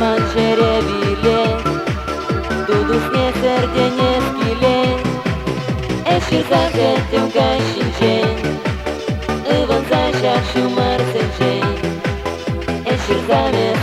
man žerebile, dudus nesardėnė skylė, aš ir zagatėm kašinčia, Ivan zašašiu marsančia, aš ir zamės.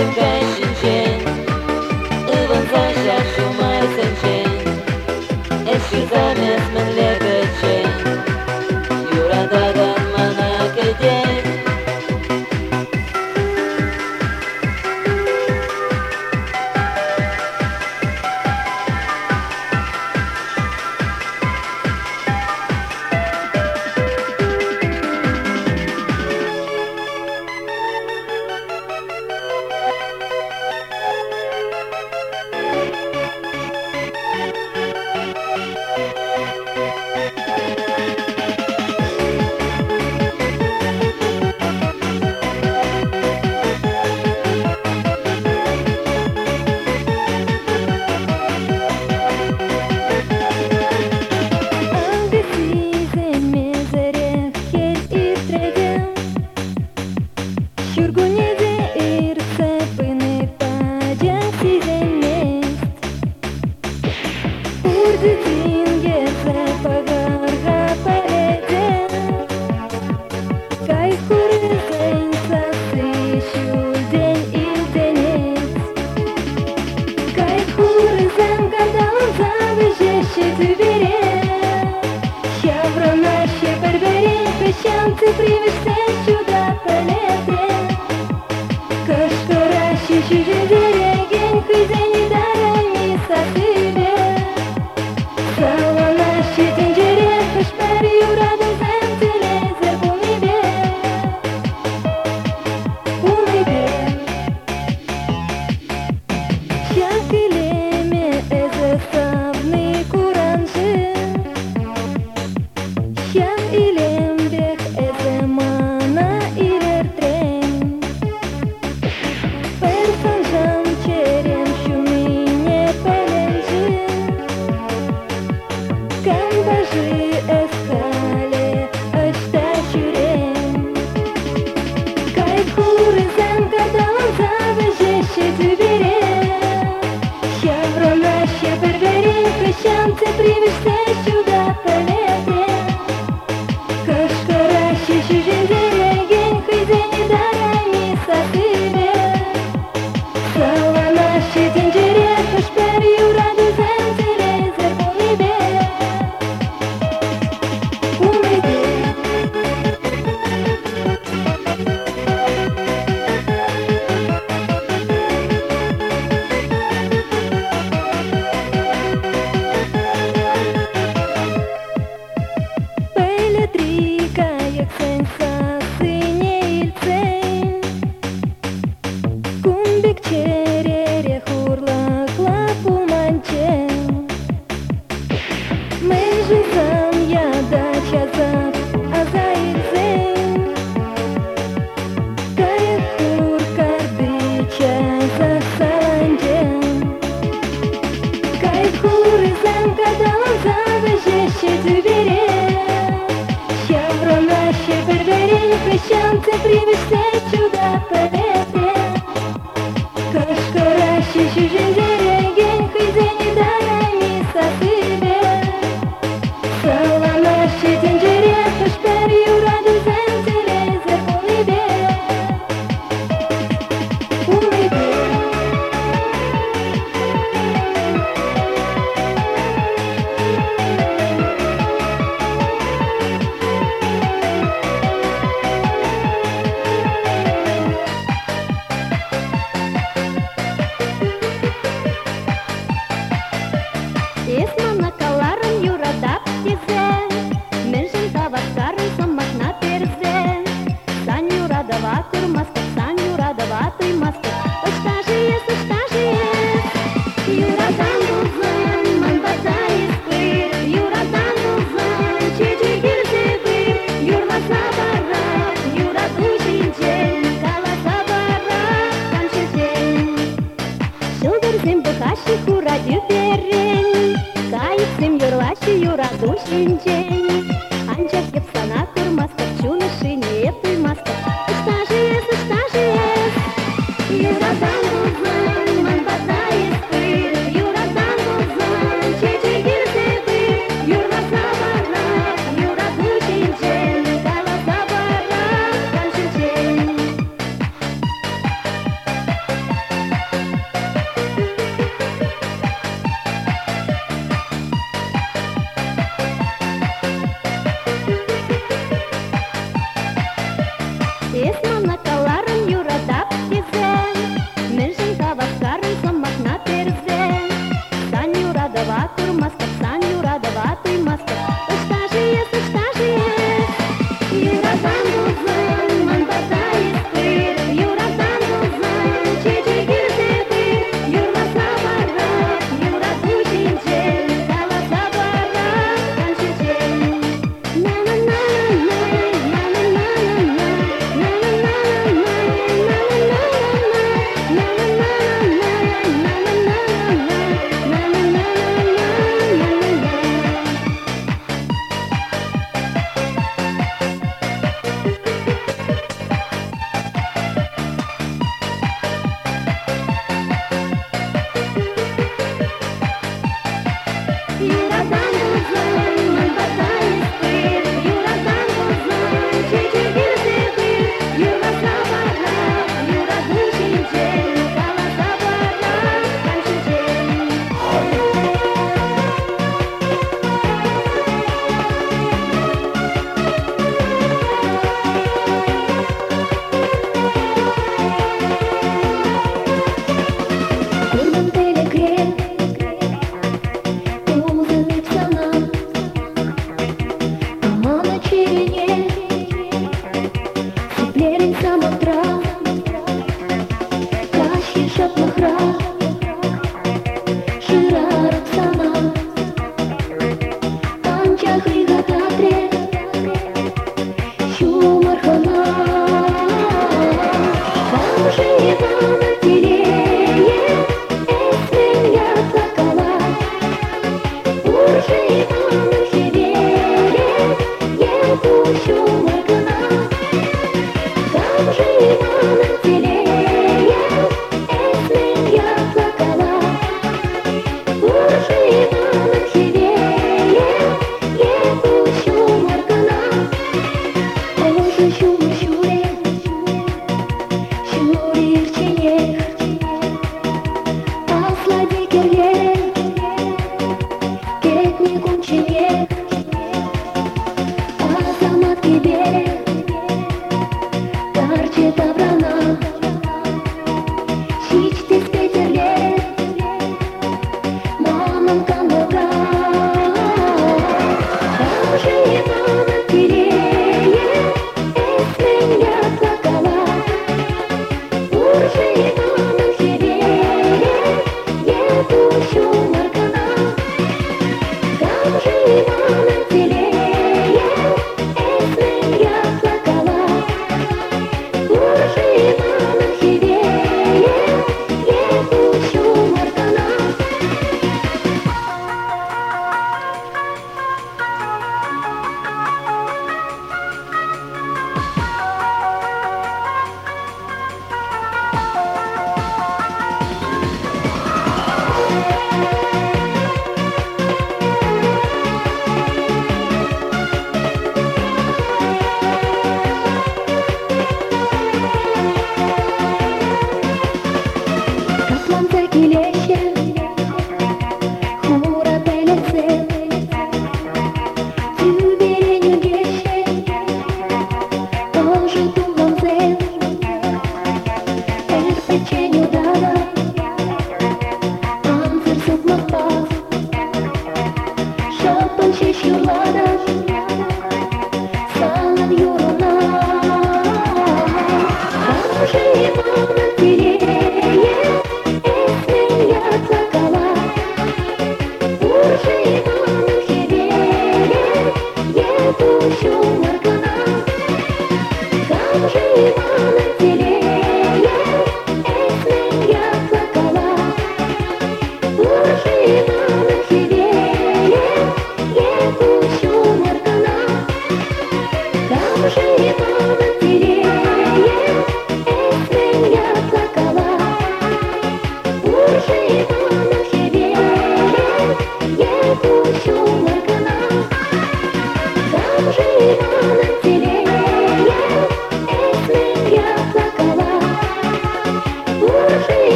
the best. привести сюда, привести.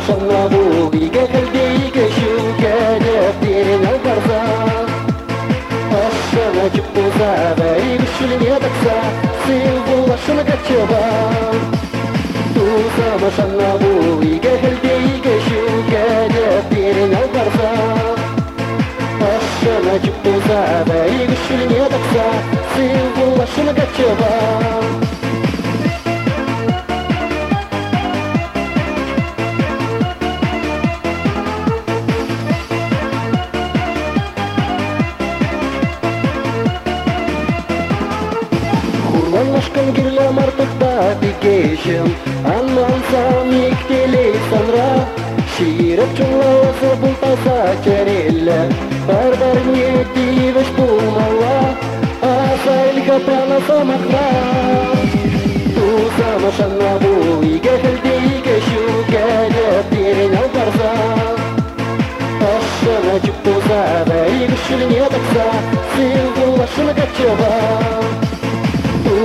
Maşallah bu Ige kalde ige şu Gede birine garza Aşana çıkbuza Ve ibişliğe baksa Sıyıl bulaşına kaçıba Tuza maşallah bu Ige kalde ige şu Gede birine garza Pushkin girlam artık dedication Anlansam iktili sonra Şiiret cümlası bultasa çerille Barbar niyeti veş bulmala Asayl kapana samakla Tuza maşanna bu igefeldi igeşu Gelep dirin albarsa Aşana cüp tuza ve igeşülün yataksa Silgul aşına kaçıva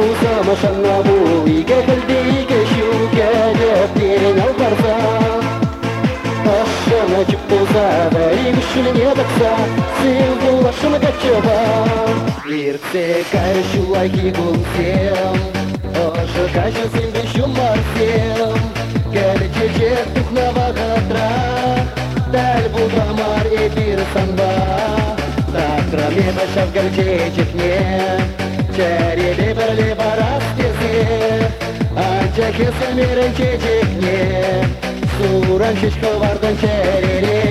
Usama sallamu iga qalbi kashu kada birin al barza Ashama jibbuza bari mushulin yabaksa Silbu ashama gachaba Irse kashu aki gulsel Osha kashu simbi shumarsel Garchi jettuk navagatra Dalbu damar e bir samba Takra me bashaf galche chitne Chari de barle Ancak çecek ne Suran şişko vardan çerili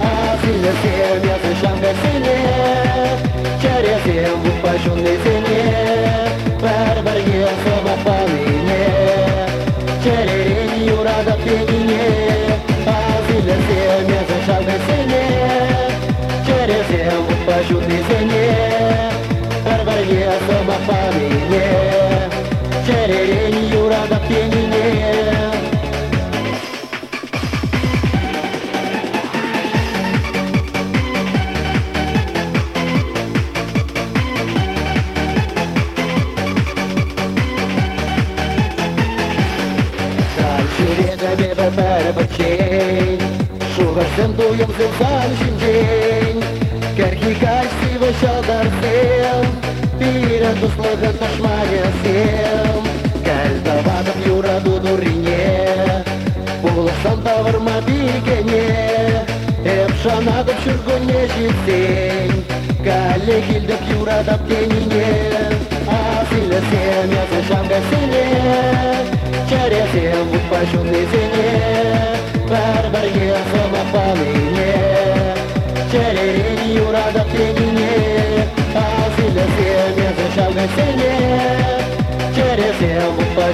Asile sev yazışan vesile Çeresem bu başın nesine Волюмся завжди день. Как его щелдар сел Перед всем кошмаря сел. Кальдоватом юраду дурине. Полосан товар мобигене Эпшанада в чургуне житень Кале гильда пьюрада птенине А сильно семя зажам гасине Чаря всем в упащенный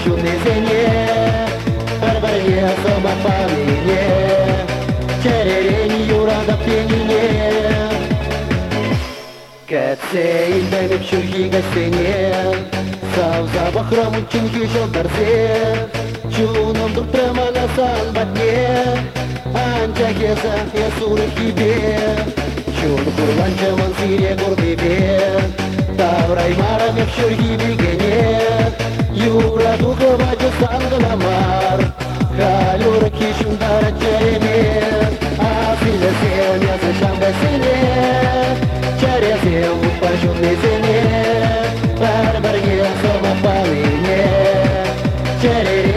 чудной зене, Барбарье, Сома, Павине, Черерень, Юра, Допьянине. Кәтсей, бәбіп жүргігі сене, Сауза бахрам үчін кешел дарзе, Чуынымдық прамана салбатне, Анча кеза, ясуры хибе, Чуын құрланча мансире күрдебе, Таврай марам еп жүргігі гене, Юра духа бачы саңғыламар Халюр кишін дара череме Афиле сен язышам бәсене Çeresem bu başın nezine Berber yasama paline Çererin